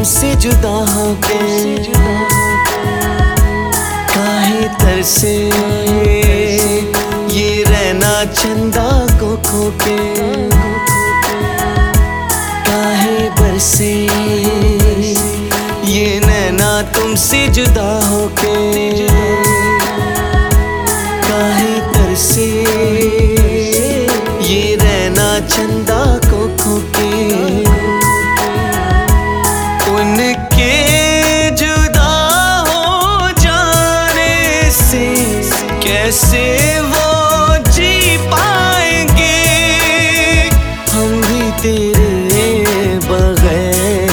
तुमसे जुदा हो गए। काहे तरसे? ये रहना चंदा को खो कैसे वो जी पाएँगे। हम भी तेरे बगैर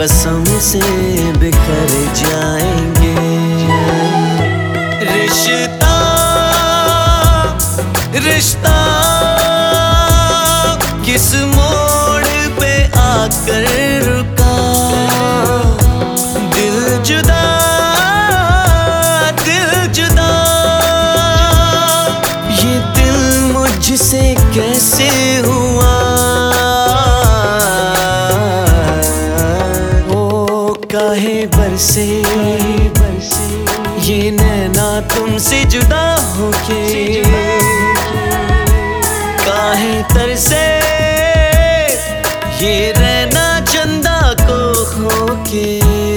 कसम से बिखर जाएँगे। रिश्ता रिश्ता किस मोड़ पे आकर रुका बरसे। ये नैना तुमसे जुदा होके। काहे तरसे? ये रहना चंदा को होके।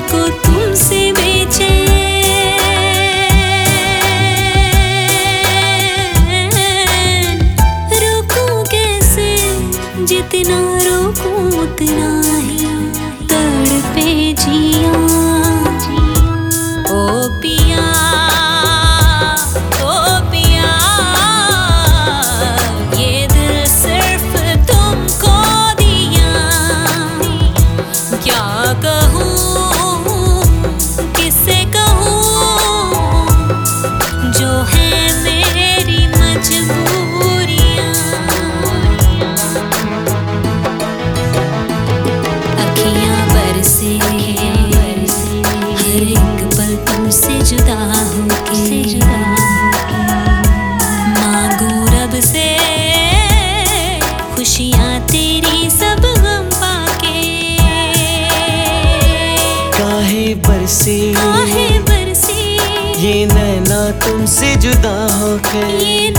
को तुमसे बेचे। रोकूं कैसे? जितना रोकूं उतना बरसे हर एक पल तुमसे जुदा होके मांगू रब से खुशियाँ तेरी सब गम पाके। काहे बरसे? काहे बरसी? ये नैना तुमसे जुदा होके। ये